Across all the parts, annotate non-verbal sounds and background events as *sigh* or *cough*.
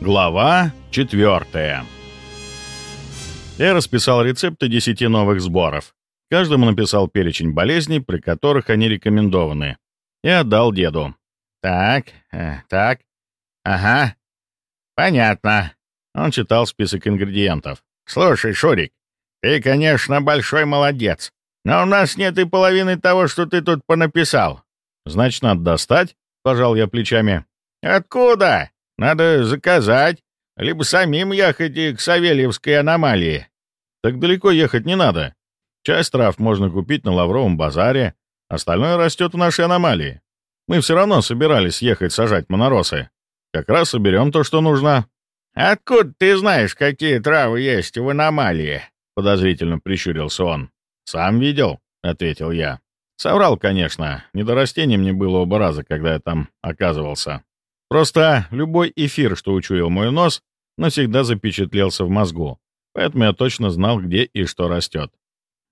Глава 4 Я расписал рецепты 10 новых сборов. Каждому написал перечень болезней, при которых они рекомендованы. И отдал деду. «Так, э, так, ага, понятно». Он читал список ингредиентов. «Слушай, Шурик, ты, конечно, большой молодец, но у нас нет и половины того, что ты тут понаписал». «Значит, надо достать?» — пожал я плечами. «Откуда? Надо заказать, либо самим ехать к Савельевской аномалии». «Так далеко ехать не надо. Часть трав можно купить на Лавровом базаре, остальное растет в нашей аномалии. Мы все равно собирались ехать сажать моноросы. Как раз соберем то, что нужно». «Откуда ты знаешь, какие травы есть в аномалии?» — подозрительно прищурился он. «Сам видел», — ответил я. Соврал, конечно. Не до растений мне было оба раза, когда я там оказывался. Просто любой эфир, что учуял мой нос, навсегда запечатлелся в мозгу. Поэтому я точно знал, где и что растет.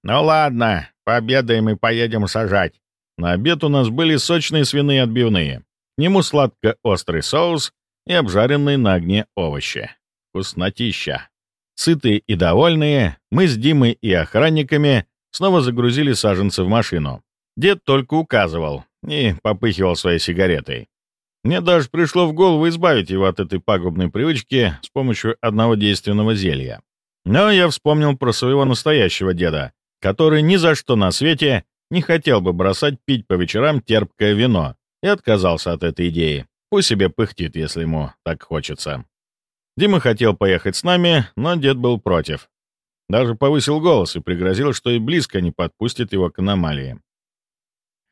«Ну ладно, пообедаем и поедем сажать». На обед у нас были сочные свиные отбивные. К нему сладко-острый соус и обжаренные на огне овощи. Вкуснотища. Сытые и довольные, мы с Димой и охранниками снова загрузили саженцы в машину. Дед только указывал и попыхивал своей сигаретой. Мне даже пришло в голову избавить его от этой пагубной привычки с помощью одного действенного зелья. Но я вспомнил про своего настоящего деда, который ни за что на свете не хотел бы бросать пить по вечерам терпкое вино, и отказался от этой идеи. Пусть себе пыхтит, если ему так хочется. Дима хотел поехать с нами, но дед был против. Даже повысил голос и пригрозил, что и близко не подпустит его к аномалии.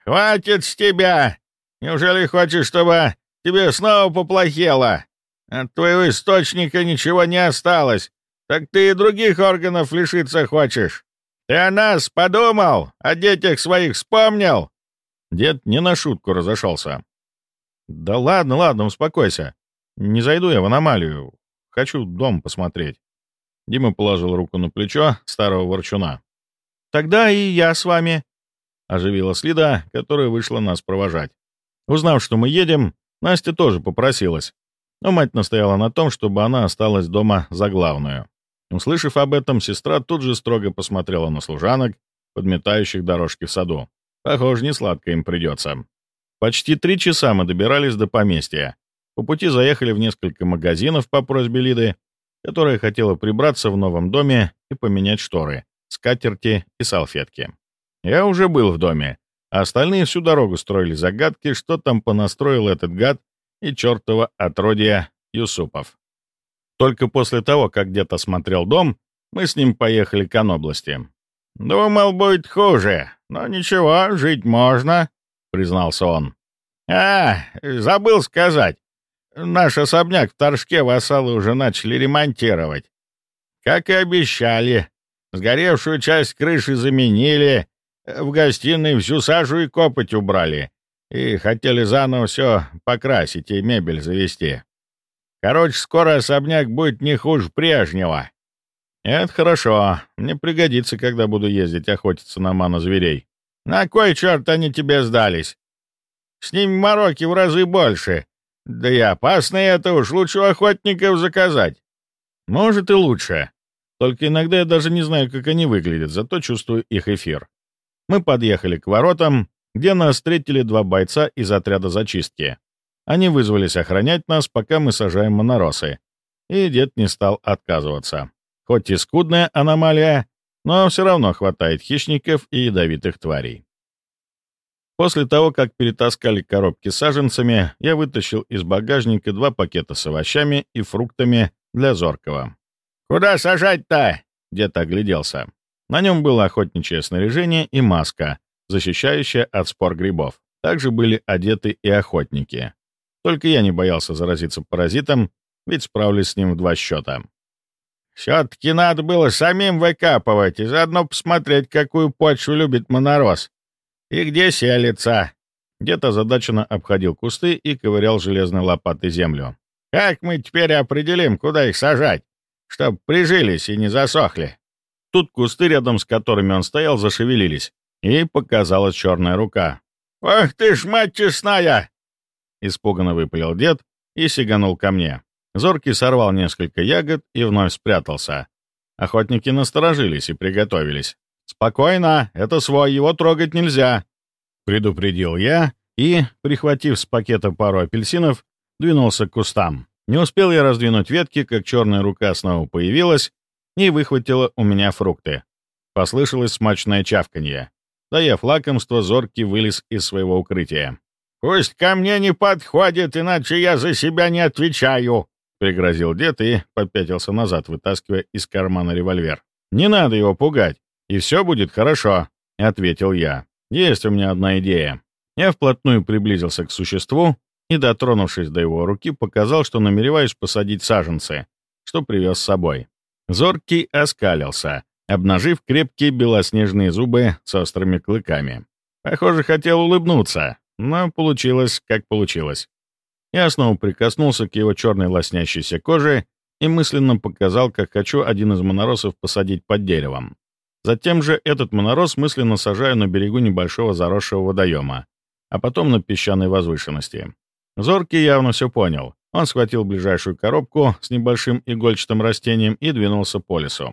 «Хватит с тебя! Неужели хочешь, чтобы тебе снова поплохело? От твоего источника ничего не осталось, так ты и других органов лишиться хочешь. Ты о нас подумал? О детях своих вспомнил?» Дед не на шутку разошелся. «Да ладно, ладно, успокойся. Не зайду я в аномалию. Хочу дом посмотреть». Дима положил руку на плечо старого ворчуна. «Тогда и я с вами», — оживила Слида, которая вышла нас провожать. Узнав, что мы едем, Настя тоже попросилась, но мать настояла на том, чтобы она осталась дома за главную. Услышав об этом, сестра тут же строго посмотрела на служанок, подметающих дорожки в саду. Похоже, не сладко им придется. Почти три часа мы добирались до поместья. По пути заехали в несколько магазинов по просьбе Лиды, которая хотела прибраться в новом доме и поменять шторы, скатерти и салфетки. Я уже был в доме, а остальные всю дорогу строили загадки, что там понастроил этот гад и чертова отродья Юсупов. Только после того, как где-то смотрел дом, мы с ним поехали к области. «Думал, будет хуже, но ничего, жить можно», — признался он. «А, забыл сказать. Наш особняк в Торжке вассалы уже начали ремонтировать. Как и обещали. Сгоревшую часть крыши заменили, в гостиной всю сажу и копоть убрали. И хотели заново все покрасить и мебель завести. Короче, скоро особняк будет не хуже прежнего. Это хорошо. Мне пригодится, когда буду ездить охотиться на ману зверей. На кой черт они тебе сдались? С ними мороки в разы больше. Да и опасно это уж, лучше охотников заказать. Может и лучше. Только иногда я даже не знаю, как они выглядят, зато чувствую их эфир. Мы подъехали к воротам, где нас встретили два бойца из отряда зачистки. Они вызвались охранять нас, пока мы сажаем моноросы. И дед не стал отказываться. Хоть и скудная аномалия, но все равно хватает хищников и ядовитых тварей. После того, как перетаскали коробки с саженцами, я вытащил из багажника два пакета с овощами и фруктами для Зоркова. «Куда сажать-то?» — дед огляделся. На нем было охотничье снаряжение и маска, защищающая от спор грибов. Также были одеты и охотники. Только я не боялся заразиться паразитом, ведь справлюсь с ним в два счета. «Все-таки надо было самим выкапывать и заодно посмотреть, какую почву любит монороз. И где селится?» Где-то задаченно обходил кусты и ковырял железной лопатой землю. «Как мы теперь определим, куда их сажать, чтобы прижились и не засохли?» Тут кусты, рядом с которыми он стоял, зашевелились, и показалась черная рука. «Ах ты ж, мать честная!» Испуганно выпалил дед и сиганул ко мне. Зоркий сорвал несколько ягод и вновь спрятался. Охотники насторожились и приготовились. «Спокойно, это свой, его трогать нельзя», — предупредил я и, прихватив с пакета пару апельсинов, двинулся к кустам. Не успел я раздвинуть ветки, как черная рука снова появилась и выхватила у меня фрукты. Послышалось смачное чавканье. Доев лакомство, зоркий вылез из своего укрытия. «Пусть ко мне не подходит, иначе я за себя не отвечаю!» — пригрозил дед и попятился назад, вытаскивая из кармана револьвер. «Не надо его пугать, и все будет хорошо», — ответил я. «Есть у меня одна идея». Я вплотную приблизился к существу и, дотронувшись до его руки, показал, что намереваюсь посадить саженцы, что привез с собой. Зоркий оскалился, обнажив крепкие белоснежные зубы с острыми клыками. Похоже, хотел улыбнуться, но получилось, как получилось. Я снова прикоснулся к его черной лоснящейся коже и мысленно показал, как хочу один из моноросов посадить под деревом. Затем же этот монорос мысленно сажаю на берегу небольшого заросшего водоема, а потом на песчаной возвышенности. Зоркий явно все понял. Он схватил ближайшую коробку с небольшим игольчатым растением и двинулся по лесу.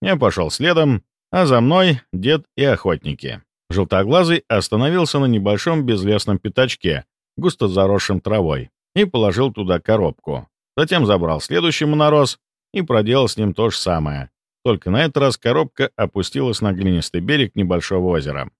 Я пошел следом, а за мной дед и охотники. Желтоглазый остановился на небольшом безлесном пятачке, густо заросшим травой, и положил туда коробку. Затем забрал следующий монороз и проделал с ним то же самое. Только на этот раз коробка опустилась на глинистый берег небольшого озера.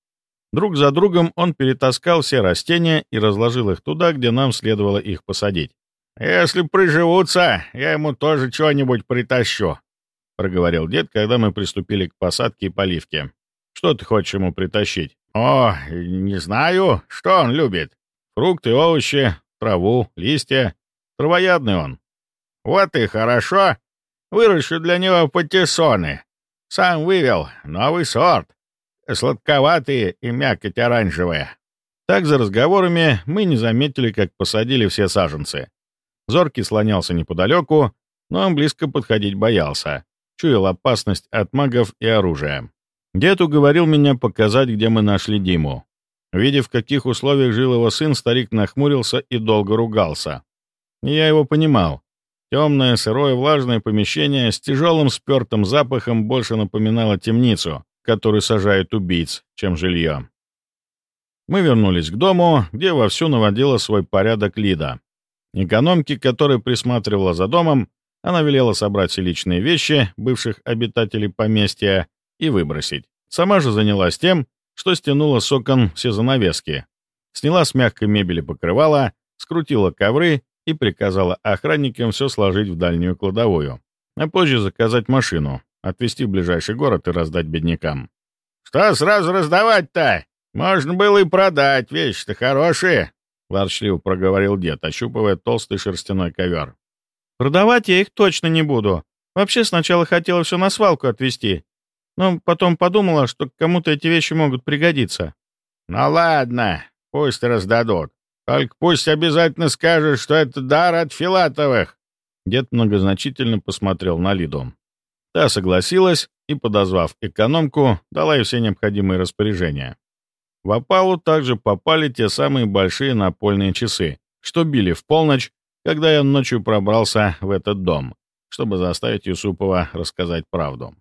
Друг за другом он перетаскал все растения и разложил их туда, где нам следовало их посадить. «Если приживутся, я ему тоже что-нибудь притащу», — проговорил дед, когда мы приступили к посадке и поливке. «Что ты хочешь ему притащить?» «О, не знаю, что он любит. Фрукты, овощи, траву, листья. Травоядный он». «Вот и хорошо. Выращу для него патиссоны. Сам вывел, новый сорт сладковатые и мякоть оранжевая. Так за разговорами мы не заметили, как посадили все саженцы. Зоркий слонялся неподалеку, но он близко подходить боялся, чуял опасность от магов и оружия. Дед уговорил меня показать, где мы нашли Диму. Видя, в каких условиях жил его сын, старик нахмурился и долго ругался. Я его понимал. Темное, сырое, влажное помещение с тяжелым спертым запахом больше напоминало темницу, который сажает убийц, чем жилье. Мы вернулись к дому, где вовсю наводила свой порядок Лида. Экономке, которая присматривала за домом, она велела собрать все личные вещи бывших обитателей поместья и выбросить. Сама же занялась тем, что стянула с окон все занавески, сняла с мягкой мебели покрывала, скрутила ковры и приказала охранникам все сложить в дальнюю кладовую, а позже заказать машину, отвезти в ближайший город и раздать беднякам. «Что сразу раздавать-то? Можно было и продать, вещи-то хорошие!» — ворчливо проговорил дед, ощупывая толстый шерстяной ковер. «Продавать я их точно не буду. Вообще сначала хотела все на свалку отвезти, но потом подумала, что кому-то эти вещи могут пригодиться». «Ну ладно, пусть раздадут. Только пусть обязательно скажут, что это дар от Филатовых!» Дед многозначительно посмотрел на Лиду. Та согласилась и, подозвав экономку, дала ей все необходимые распоряжения. В опалу также попали те самые большие напольные часы, что били в полночь, когда я ночью пробрался в этот дом, чтобы заставить Юсупова рассказать правду.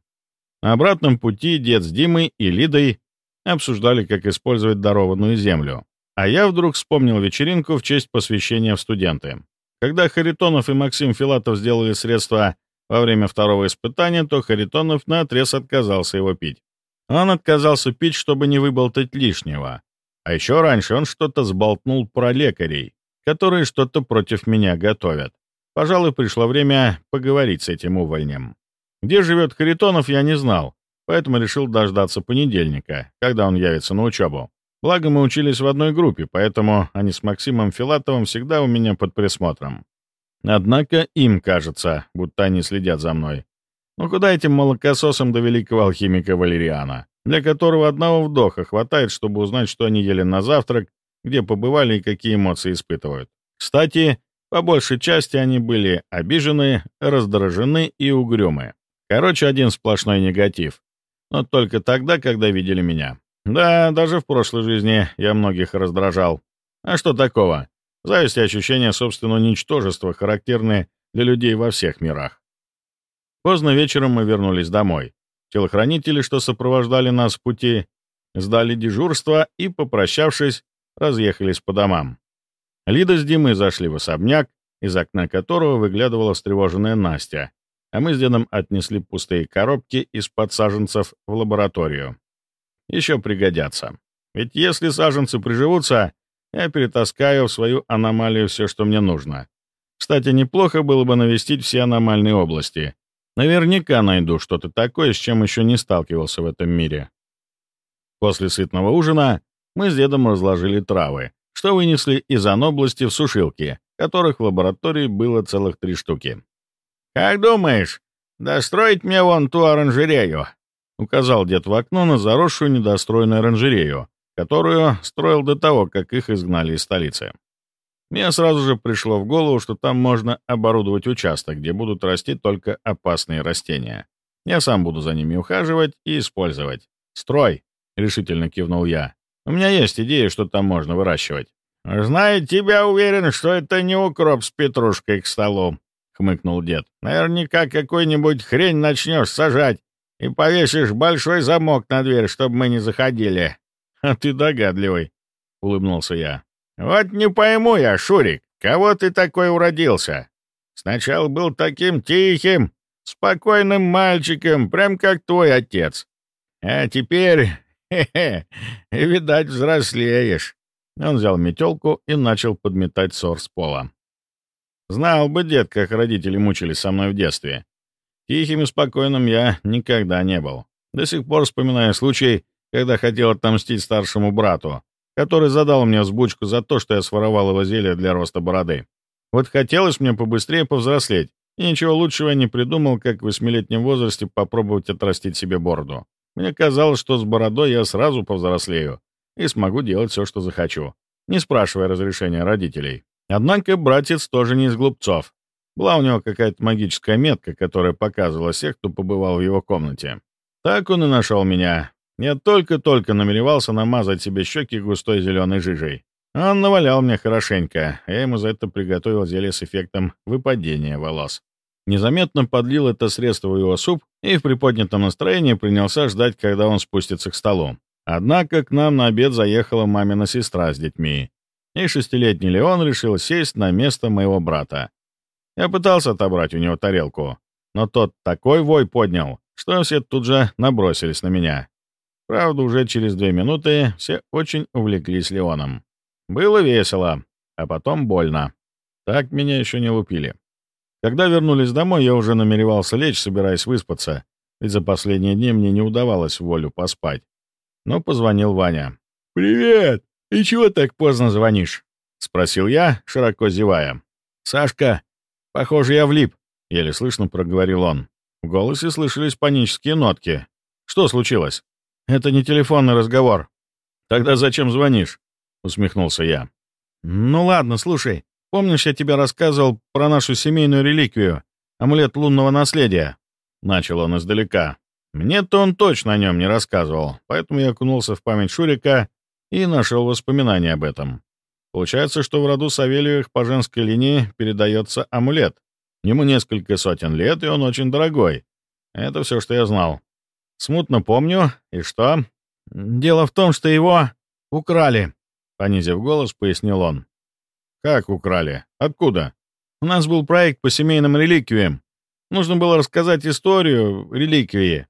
На обратном пути дед с Димой и Лидой обсуждали, как использовать дарованную землю, а я вдруг вспомнил вечеринку в честь посвящения в студенты. Когда Харитонов и Максим Филатов сделали средства во время второго испытания, то Харитонов наотрез отказался его пить. Он отказался пить, чтобы не выболтать лишнего. А еще раньше он что-то сболтнул про лекарей, которые что-то против меня готовят. Пожалуй, пришло время поговорить с этим увольнем. Где живет Харитонов, я не знал, поэтому решил дождаться понедельника, когда он явится на учебу. Благо, мы учились в одной группе, поэтому они с Максимом Филатовым всегда у меня под присмотром. Однако им кажется, будто они следят за мной. Ну куда этим молокососам до великого алхимика Валериана, для которого одного вдоха хватает, чтобы узнать, что они ели на завтрак, где побывали и какие эмоции испытывают. Кстати, по большей части они были обижены, раздражены и угрюмы. Короче, один сплошной негатив. Но только тогда, когда видели меня. Да, даже в прошлой жизни я многих раздражал. А что такого? Зависть и ощущение собственного ничтожества характерны для людей во всех мирах. Поздно вечером мы вернулись домой. Телохранители, что сопровождали нас в пути, сдали дежурство и, попрощавшись, разъехались по домам. Лида с Димой зашли в особняк, из окна которого выглядывала встревоженная Настя, а мы с дедом отнесли пустые коробки из-под саженцев в лабораторию. Еще пригодятся. Ведь если саженцы приживутся, я перетаскаю в свою аномалию все, что мне нужно. Кстати, неплохо было бы навестить все аномальные области. Наверняка найду что-то такое, с чем еще не сталкивался в этом мире. После сытного ужина мы с дедом разложили травы, что вынесли из анобласти в сушилки, которых в лаборатории было целых три штуки. «Как думаешь, достроить мне вон ту оранжерею?» — указал дед в окно на заросшую недостроенную оранжерею, которую строил до того, как их изгнали из столицы. Мне сразу же пришло в голову, что там можно оборудовать участок, где будут расти только опасные растения. Я сам буду за ними ухаживать и использовать. «Строй!» — решительно кивнул я. «У меня есть идея, что там можно выращивать». «Зная тебя, уверен, что это не укроп с петрушкой к столу», — хмыкнул дед. «Наверняка какой-нибудь хрень начнешь сажать и повесишь большой замок на дверь, чтобы мы не заходили». «А ты догадливый», — улыбнулся я. «Вот не пойму я, Шурик, кого ты такой уродился? Сначала был таким тихим, спокойным мальчиком, прям как твой отец. А теперь, *laughs* хе-хе, видать, взрослеешь». Он взял метелку и начал подметать сор с пола. Знал бы дед, как родители мучились со мной в детстве. Тихим и спокойным я никогда не был. До сих пор вспоминаю случай, когда хотел отомстить старшему брату, который задал мне взбучку за то, что я своровал его зелье для роста бороды. Вот хотелось мне побыстрее повзрослеть, и ничего лучшего я не придумал, как в восьмилетнем возрасте попробовать отрастить себе бороду. Мне казалось, что с бородой я сразу повзрослею и смогу делать все, что захочу, не спрашивая разрешения родителей. Однако братец тоже не из глупцов. Была у него какая-то магическая метка, которая показывала всех, кто побывал в его комнате. Так он и нашел меня, я только-только намеревался намазать себе щеки густой зеленой жижей. Он навалял мне хорошенько, я ему за это приготовил зелье с эффектом выпадения волос. Незаметно подлил это средство в его суп и в приподнятом настроении принялся ждать, когда он спустится к столу. Однако к нам на обед заехала мамина сестра с детьми, и шестилетний Леон решил сесть на место моего брата. Я пытался отобрать у него тарелку, но тот такой вой поднял, что все тут же набросились на меня. Правда, уже через две минуты все очень увлеклись Леоном. Было весело, а потом больно. Так меня еще не лупили. Когда вернулись домой, я уже намеревался лечь, собираясь выспаться, ведь за последние дни мне не удавалось волю поспать. Но позвонил Ваня. «Привет! И чего так поздно звонишь?» — спросил я, широко зевая. «Сашка, похоже, я влип», — еле слышно проговорил он. В голосе слышались панические нотки. «Что случилось?» Это не телефонный разговор. Тогда зачем звонишь? Усмехнулся я. Ну ладно, слушай. Помнишь, я тебе рассказывал про нашу семейную реликвию, амулет лунного наследия? Начал он издалека. Мне-то он точно о нем не рассказывал, поэтому я окунулся в память Шурика и нашел воспоминания об этом. Получается, что в роду Савельевых по женской линии передается амулет. Ему несколько сотен лет, и он очень дорогой. Это все, что я знал. Смутно помню. И что? Дело в том, что его украли, понизив голос, пояснил он. Как украли? Откуда? У нас был проект по семейным реликвиям. Нужно было рассказать историю реликвии,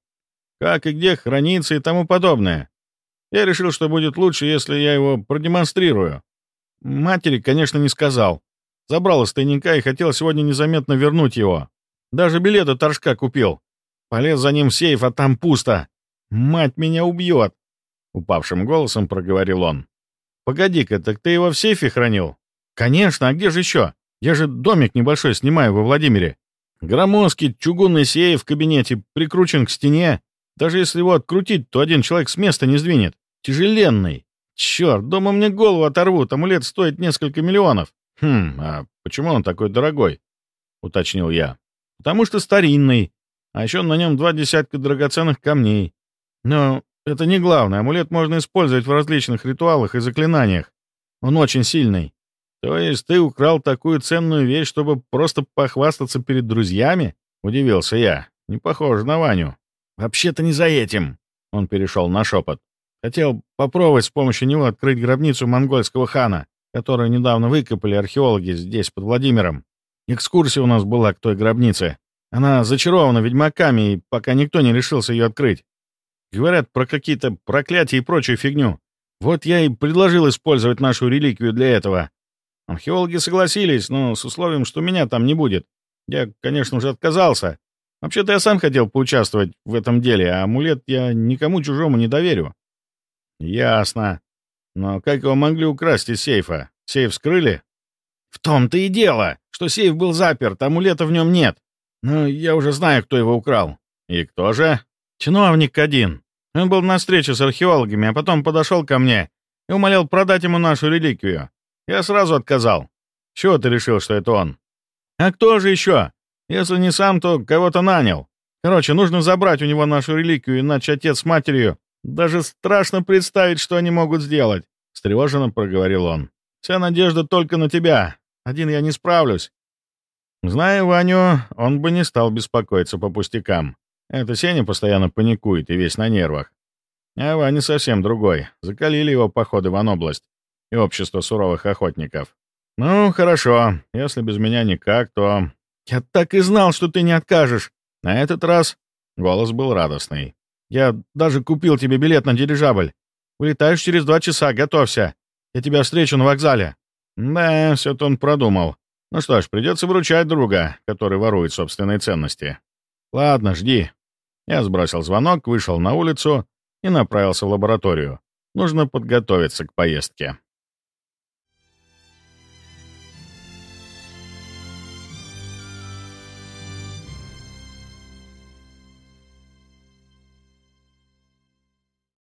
как и где хранится и тому подобное. Я решил, что будет лучше, если я его продемонстрирую. Матери, конечно, не сказал. Забрал из тайника и хотел сегодня незаметно вернуть его. Даже билеты торжка купил. Полез за ним в сейф, а там пусто. Мать меня убьет!» Упавшим голосом проговорил он. «Погоди-ка, так ты его в сейфе хранил?» «Конечно, а где же еще? Я же домик небольшой снимаю во Владимире. Громоздкий чугунный сейф в кабинете прикручен к стене. Даже если его открутить, то один человек с места не сдвинет. Тяжеленный. Черт, дома мне голову оторвут, амулет стоит несколько миллионов. Хм, а почему он такой дорогой? Уточнил я. Потому что старинный. А еще на нем два десятка драгоценных камней. Но это не главное. Амулет можно использовать в различных ритуалах и заклинаниях. Он очень сильный. «То есть ты украл такую ценную вещь, чтобы просто похвастаться перед друзьями?» — удивился я. «Не похоже на Ваню». «Вообще-то не за этим», — он перешел на шепот. «Хотел попробовать с помощью него открыть гробницу монгольского хана, которую недавно выкопали археологи здесь, под Владимиром. Экскурсия у нас была к той гробнице. Она зачарована ведьмаками, и пока никто не решился ее открыть. Говорят про какие-то проклятия и прочую фигню. Вот я и предложил использовать нашу реликвию для этого. Археологи согласились, но с условием, что меня там не будет. Я, конечно же, отказался. Вообще-то я сам хотел поучаствовать в этом деле, а амулет я никому чужому не доверю. Ясно. Но как его могли украсть из сейфа? Сейф скрыли? В том-то и дело, что сейф был заперт, амулета в нем нет. Но я уже знаю, кто его украл. И кто же? Чиновник один. Он был на встрече с археологами, а потом подошел ко мне и умолял продать ему нашу реликвию. Я сразу отказал. Чего ты решил, что это он? А кто же еще? Если не сам, то кого-то нанял. Короче, нужно забрать у него нашу реликвию, иначе отец с матерью... Даже страшно представить, что они могут сделать. Встревоженно проговорил он. Вся надежда только на тебя. Один я не справлюсь. Зная Ваню, он бы не стал беспокоиться по пустякам. Это Сеня постоянно паникует и весь на нервах. А Ваня совсем другой. Закалили его походы в Анобласть и общество суровых охотников. «Ну, хорошо. Если без меня никак, то...» «Я так и знал, что ты не откажешь!» На этот раз голос был радостный. «Я даже купил тебе билет на дирижабль. Улетаешь через два часа, готовься. Я тебя встречу на вокзале». Да, все это он продумал. Ну что ж, придется выручать друга, который ворует собственные ценности. Ладно, жди. Я сбросил звонок, вышел на улицу и направился в лабораторию. Нужно подготовиться к поездке.